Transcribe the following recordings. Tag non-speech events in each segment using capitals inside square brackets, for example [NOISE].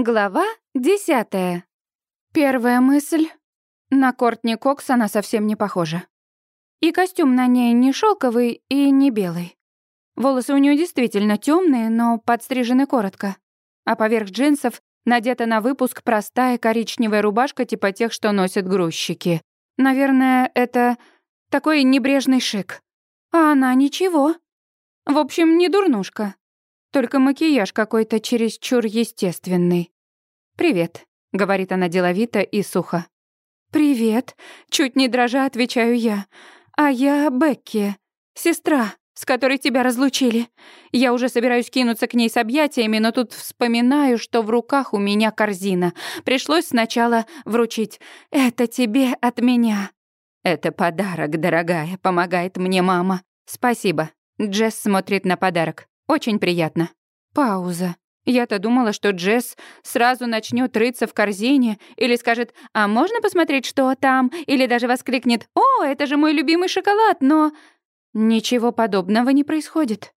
Глава десятая. Первая мысль. На Кортни Кокс она совсем не похожа. И костюм на ней не шелковый и не белый. Волосы у нее действительно темные, но подстрижены коротко. А поверх джинсов надета на выпуск простая коричневая рубашка типа тех, что носят грузчики. Наверное, это такой небрежный шик. А она ничего. В общем, не дурнушка. Только макияж какой-то чересчур естественный. «Привет», — говорит она деловито и сухо. «Привет», — чуть не дрожа отвечаю я. «А я Бекки, сестра, с которой тебя разлучили. Я уже собираюсь кинуться к ней с объятиями, но тут вспоминаю, что в руках у меня корзина. Пришлось сначала вручить. Это тебе от меня». «Это подарок, дорогая», — помогает мне мама. «Спасибо». Джесс смотрит на подарок. Очень приятно. Пауза. Я-то думала, что Джесс сразу начнет рыться в корзине или скажет «А можно посмотреть, что там?» или даже воскликнет «О, это же мой любимый шоколад!» Но ничего подобного не происходит.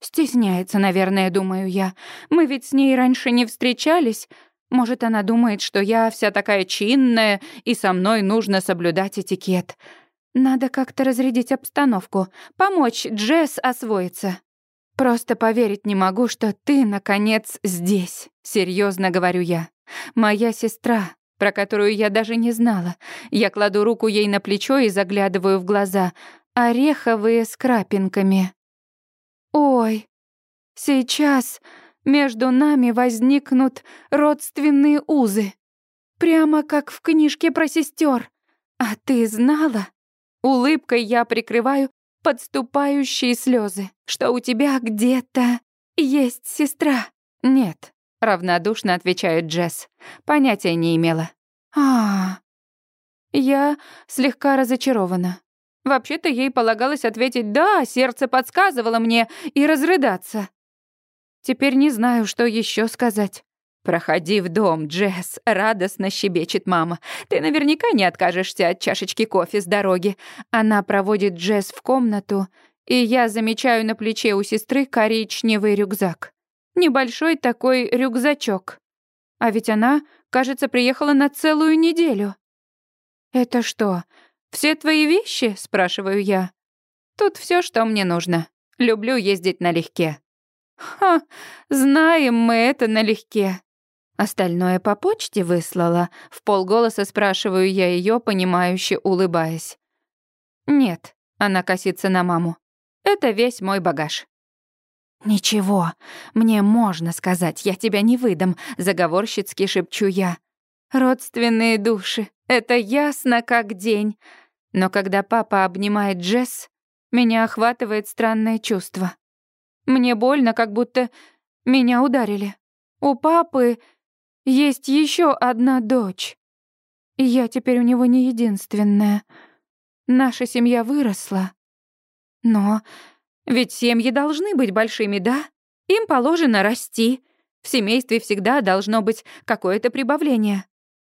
Стесняется, наверное, думаю я. Мы ведь с ней раньше не встречались. Может, она думает, что я вся такая чинная, и со мной нужно соблюдать этикет. Надо как-то разрядить обстановку, помочь Джесс освоиться. Просто поверить не могу, что ты, наконец, здесь. Серьезно говорю я. Моя сестра, про которую я даже не знала. Я кладу руку ей на плечо и заглядываю в глаза. Ореховые с крапинками. Ой, сейчас между нами возникнут родственные узы. Прямо как в книжке про сестер. А ты знала? Улыбкой я прикрываю подступающие слезы, что у тебя где-то есть сестра. Нет, равнодушно отвечает Джесс. Понятия не имела. А, -а, -а. я слегка разочарована. Вообще-то ей полагалось ответить «да», сердце подсказывало мне, и разрыдаться. Теперь не знаю, что еще сказать. «Проходи в дом, Джесс», — радостно щебечет мама. «Ты наверняка не откажешься от чашечки кофе с дороги». Она проводит Джесс в комнату, и я замечаю на плече у сестры коричневый рюкзак. Небольшой такой рюкзачок. А ведь она, кажется, приехала на целую неделю. «Это что, все твои вещи?» — спрашиваю я. «Тут все, что мне нужно. Люблю ездить налегке». «Ха, знаем мы это налегке. Остальное по почте выслала. В полголоса спрашиваю я ее, понимающе улыбаясь. Нет, она косится на маму. Это весь мой багаж. «Ничего, мне можно сказать, я тебя не выдам», — заговорщицки шепчу я. «Родственные души, это ясно как день». Но когда папа обнимает Джесс, меня охватывает странное чувство. Мне больно, как будто меня ударили. У папы есть еще одна дочь. И я теперь у него не единственная. Наша семья выросла. Но ведь семьи должны быть большими, да? Им положено расти. В семействе всегда должно быть какое-то прибавление.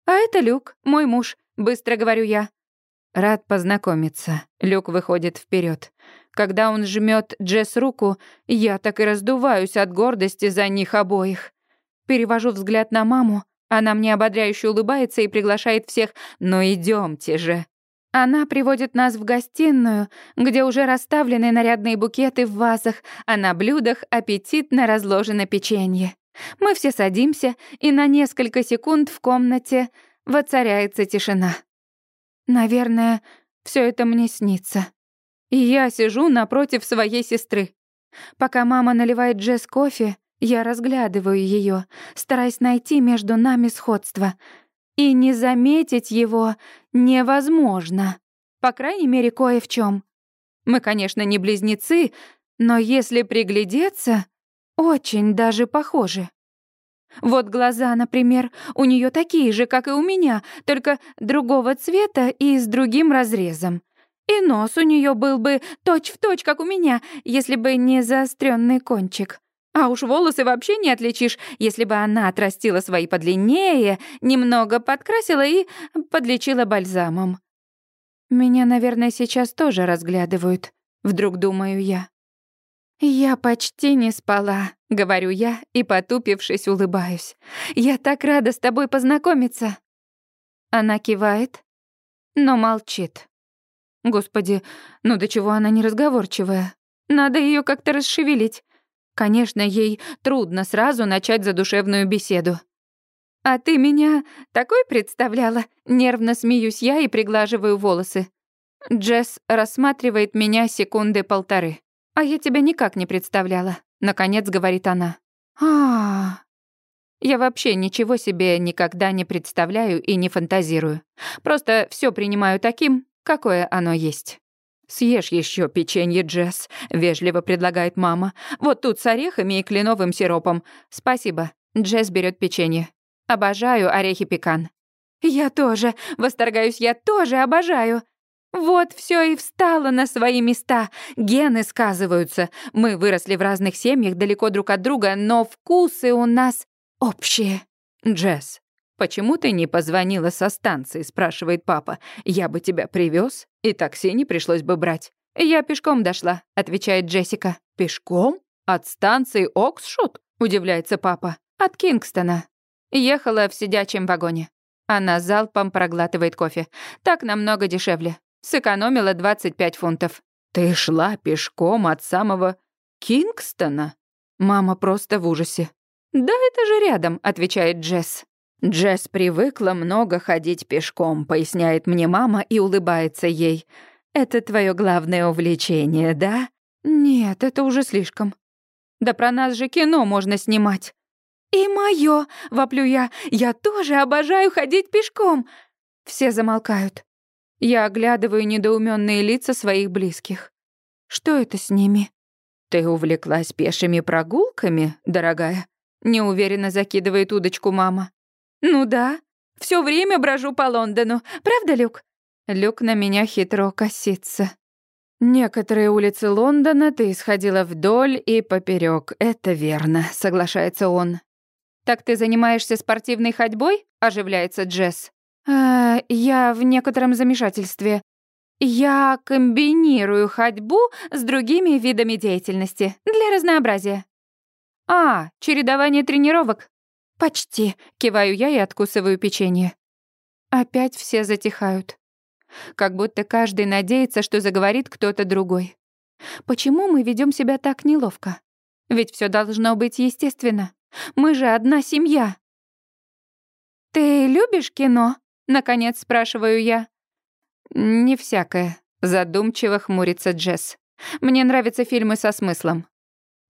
А это Люк, мой муж, быстро говорю я. Рад познакомиться. Люк выходит вперед. Когда он жмет Джесс руку, я так и раздуваюсь от гордости за них обоих. Перевожу взгляд на маму. Она мне ободряюще улыбается и приглашает всех «Ну идемте же». Она приводит нас в гостиную, где уже расставлены нарядные букеты в вазах, а на блюдах аппетитно разложено печенье. Мы все садимся, и на несколько секунд в комнате воцаряется тишина. Наверное, все это мне снится. И я сижу напротив своей сестры. Пока мама наливает Джесс кофе, я разглядываю ее, стараясь найти между нами сходство. И не заметить его невозможно. По крайней мере, кое в чем. Мы, конечно, не близнецы, но если приглядеться, очень даже похожи. Вот глаза, например, у нее такие же, как и у меня, только другого цвета и с другим разрезом. И нос у нее был бы точь-в-точь, точь, как у меня, если бы не заостренный кончик. А уж волосы вообще не отличишь, если бы она отрастила свои подлиннее, немного подкрасила и подлечила бальзамом. Меня, наверное, сейчас тоже разглядывают, вдруг думаю я. «Я почти не спала», — говорю я и, потупившись, улыбаюсь. «Я так рада с тобой познакомиться». Она кивает, но молчит. Господи, ну до чего она неразговорчивая? Надо ее как-то расшевелить. Конечно, ей трудно сразу начать задушевную беседу. «А ты меня такой представляла?» Нервно смеюсь я и приглаживаю волосы. Джесс рассматривает меня секунды полторы. «А я тебя никак не представляла», — наконец говорит она. а. Я вообще ничего себе никогда не представляю и не фантазирую. Просто все принимаю таким, какое оно есть. «Съешь еще печенье, Джесс», — вежливо предлагает мама. «Вот тут с орехами и кленовым сиропом. Спасибо». Джесс берет печенье. Обожаю орехи пекан. «Я тоже. Восторгаюсь, я тоже обожаю. Вот все и встало на свои места. Гены сказываются. Мы выросли в разных семьях далеко друг от друга, но вкусы у нас общие. Джесс, почему ты не позвонила со станции, спрашивает папа. Я бы тебя привез, и такси не пришлось бы брать. Я пешком дошла, отвечает Джессика. Пешком? От станции Оксшот? удивляется папа. От Кингстона. Ехала в сидячем вагоне. Она залпом проглатывает кофе. Так намного дешевле. Сэкономила 25 фунтов. «Ты шла пешком от самого Кингстона?» Мама просто в ужасе. «Да это же рядом», — отвечает Джесс. «Джесс привыкла много ходить пешком», — поясняет мне мама и улыбается ей. «Это твое главное увлечение, да?» «Нет, это уже слишком. Да про нас же кино можно снимать». «И моё!» — воплю я. «Я тоже обожаю ходить пешком!» Все замолкают. Я оглядываю недоуменные лица своих близких. Что это с ними? Ты увлеклась пешими прогулками, дорогая? Неуверенно закидывает удочку мама. Ну да, все время брожу по Лондону. Правда, Люк? Люк на меня хитро косится. Некоторые улицы Лондона ты исходила вдоль и поперек. Это верно, соглашается он. Так ты занимаешься спортивной ходьбой? Оживляется Джесс. «Э, «Я в некотором замешательстве. Я комбинирую ходьбу с другими видами деятельности для разнообразия». «А, чередование тренировок?» «Почти», — киваю я и откусываю печенье. Опять все затихают. Как будто каждый надеется, что заговорит кто-то другой. Почему мы ведем себя так неловко? Ведь все должно быть естественно. Мы же одна семья. «Ты любишь кино?» Наконец спрашиваю я. «Не всякое», — задумчиво хмурится Джесс. «Мне нравятся фильмы со смыслом».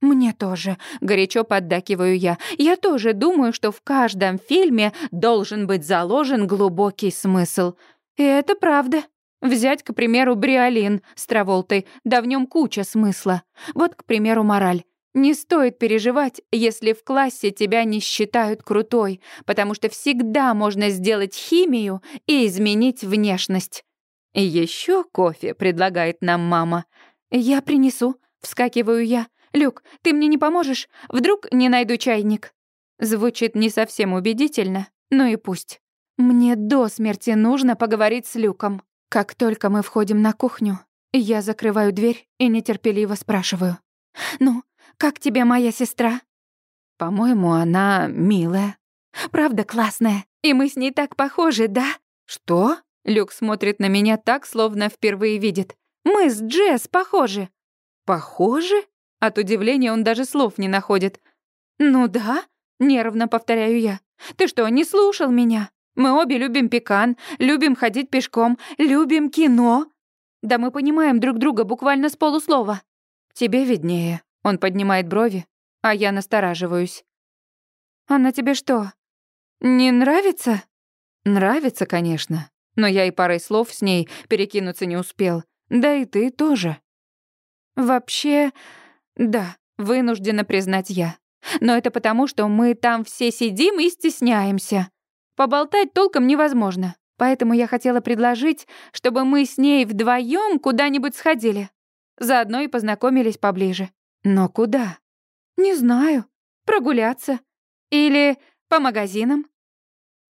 «Мне тоже», — горячо поддакиваю я. «Я тоже думаю, что в каждом фильме должен быть заложен глубокий смысл. И это правда. Взять, к примеру, Бриолин с Траволтой, да в нем куча смысла. Вот, к примеру, мораль. Не стоит переживать, если в классе тебя не считают крутой, потому что всегда можно сделать химию и изменить внешность. И еще кофе предлагает нам мама. Я принесу, вскакиваю я. Люк, ты мне не поможешь? Вдруг не найду чайник? Звучит не совсем убедительно, но и пусть. Мне до смерти нужно поговорить с Люком. Как только мы входим на кухню, я закрываю дверь и нетерпеливо спрашиваю. «Ну, как тебе моя сестра?» «По-моему, она милая. Правда классная. И мы с ней так похожи, да?» «Что?» Люк смотрит на меня так, словно впервые видит. «Мы с Джесс похожи». «Похожи?» От удивления он даже слов не находит. «Ну да», — нервно повторяю я. «Ты что, не слушал меня? Мы обе любим пекан, любим ходить пешком, любим кино. Да мы понимаем друг друга буквально с полуслова. Тебе виднее». Он поднимает брови, а я настораживаюсь. «Она тебе что, не нравится?» «Нравится, конечно, но я и парой слов с ней перекинуться не успел. Да и ты тоже». «Вообще, да, вынуждена признать я. Но это потому, что мы там все сидим и стесняемся. Поболтать толком невозможно. Поэтому я хотела предложить, чтобы мы с ней вдвоем куда-нибудь сходили. Заодно и познакомились поближе. Но куда? Не знаю. Прогуляться. Или по магазинам.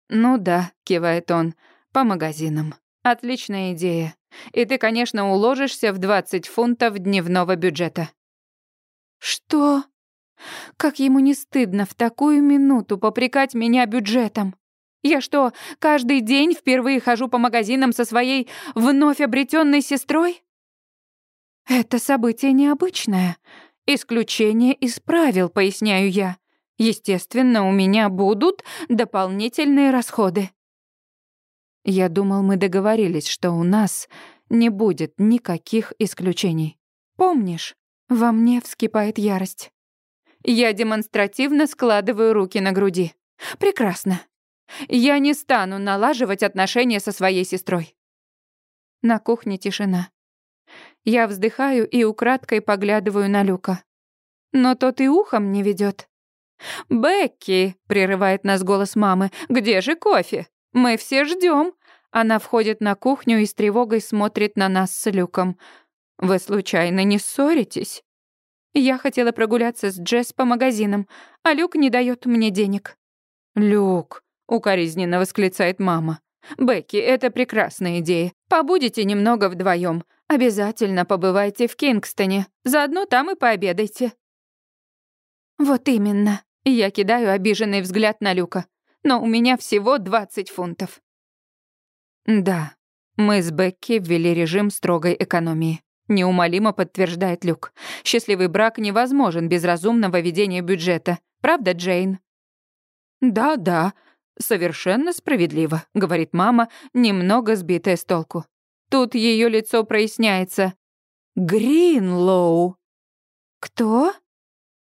Ну да, кивает он, по магазинам. Отличная идея. И ты, конечно, уложишься в 20 фунтов дневного бюджета. Что? Как ему не стыдно в такую минуту попрекать меня бюджетом? Я что, каждый день впервые хожу по магазинам со своей вновь обретенной сестрой? Это событие необычное. Исключение из правил, поясняю я. Естественно, у меня будут дополнительные расходы. Я думал, мы договорились, что у нас не будет никаких исключений. Помнишь, во мне вскипает ярость. Я демонстративно складываю руки на груди. Прекрасно. Я не стану налаживать отношения со своей сестрой. На кухне тишина. Я вздыхаю и украдкой поглядываю на Люка. Но тот и ухом не ведет. «Бекки!» — прерывает нас голос мамы. «Где же кофе? Мы все ждем. Она входит на кухню и с тревогой смотрит на нас с Люком. «Вы случайно не ссоритесь?» Я хотела прогуляться с Джесс по магазинам, а Люк не дает мне денег. «Люк!» — укоризненно восклицает мама. «Бекки, это прекрасная идея. Побудете немного вдвоем. Обязательно побывайте в Кингстоне. Заодно там и пообедайте». «Вот именно». Я кидаю обиженный взгляд на Люка. «Но у меня всего 20 фунтов». «Да, мы с Бекки ввели режим строгой экономии», — неумолимо подтверждает Люк. «Счастливый брак невозможен без разумного ведения бюджета. Правда, Джейн?» «Да-да, совершенно справедливо», — говорит мама, немного сбитая с толку. Тут ее лицо проясняется. «Гринлоу». «Кто?»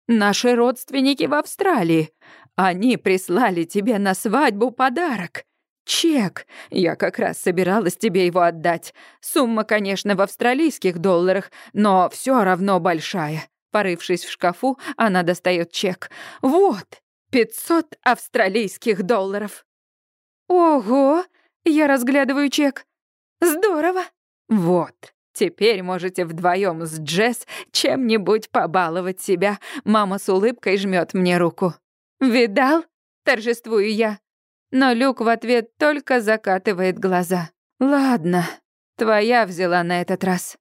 «Наши родственники в Австралии. Они прислали тебе на свадьбу подарок. «Чек. Я как раз собиралась тебе его отдать. Сумма, конечно, в австралийских долларах, но все равно большая». Порывшись в шкафу, она достает чек. «Вот, пятьсот австралийских долларов». «Ого!» Я разглядываю чек. «Здорово!» «Вот, Теперь можете вдвоем с Джесс чем-нибудь побаловать себя. Мама с улыбкой жмет мне руку. «Видал?» — торжествую я но Люк в ответ только закатывает глаза. «Ладно, твоя взяла на этот раз».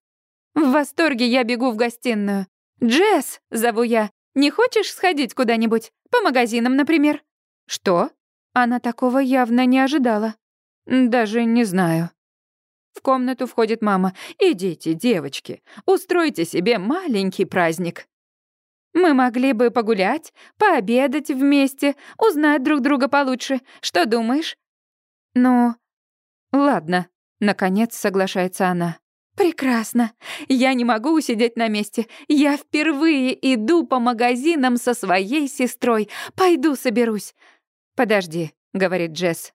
В восторге я бегу в гостиную. «Джесс!» — зову я. «Не хочешь сходить куда-нибудь? По магазинам, например?» «Что?» Она такого явно не ожидала. «Даже не знаю». В комнату входит мама. «Идите, девочки, устройте себе маленький праздник». Мы могли бы погулять, пообедать вместе, узнать друг друга получше. Что думаешь? Ну, ладно, наконец соглашается она. Прекрасно. Я не могу усидеть на месте. Я впервые иду по магазинам со своей сестрой. Пойду соберусь. Подожди, говорит Джесс.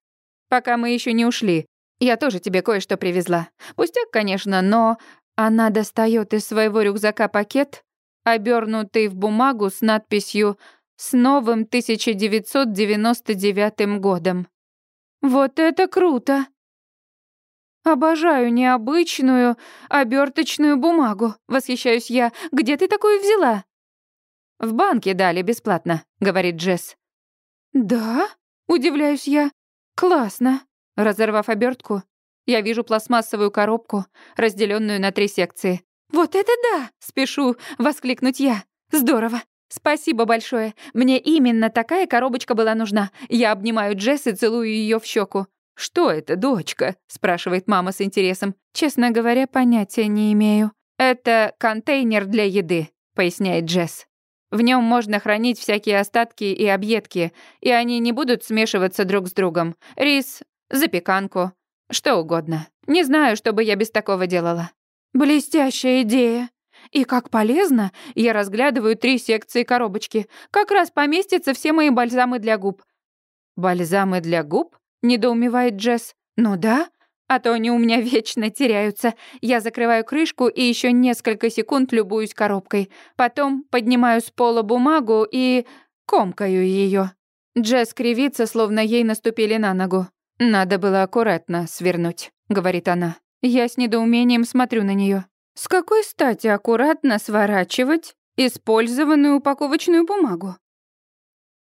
Пока мы еще не ушли. Я тоже тебе кое-что привезла. Пустяк, конечно, но она достает из своего рюкзака пакет, обернутый в бумагу с надписью «С новым 1999 годом». «Вот это круто!» «Обожаю необычную оберточную бумагу», — восхищаюсь я. «Где ты такую взяла?» «В банке дали бесплатно», — говорит Джесс. «Да?» — удивляюсь я. «Классно». Разорвав обертку, я вижу пластмассовую коробку, разделенную на три секции. «Вот это да!» — спешу воскликнуть я. «Здорово! Спасибо большое! Мне именно такая коробочка была нужна. Я обнимаю Джесс и целую ее в щеку. «Что это, дочка?» — спрашивает мама с интересом. Честно говоря, понятия не имею. «Это контейнер для еды», — поясняет Джесс. «В нем можно хранить всякие остатки и объедки, и они не будут смешиваться друг с другом. Рис, запеканку, что угодно. Не знаю, что бы я без такого делала. Блестящая идея. И как полезно, я разглядываю три секции коробочки. Как раз поместятся все мои бальзамы для губ. Бальзамы для губ? недоумевает Джесс. Ну да, а то они у меня [LAUGHS] вечно теряются. Я закрываю крышку и еще несколько секунд любуюсь коробкой. Потом поднимаю с пола бумагу и комкаю ее. Джесс кривится, словно ей наступили на ногу. «Надо было аккуратно свернуть», — говорит она. Я с недоумением смотрю на нее. С какой стати аккуратно сворачивать использованную упаковочную бумагу?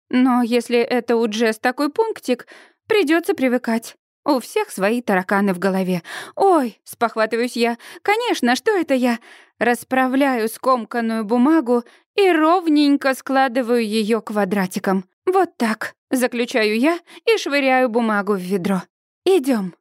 Но если это у Джесс такой пунктик, придется привыкать. У всех свои тараканы в голове. «Ой!» — спохватываюсь я. «Конечно, что это я?» Расправляю скомканную бумагу и ровненько складываю ее квадратиком. Вот так, заключаю я и швыряю бумагу в ведро. Идем.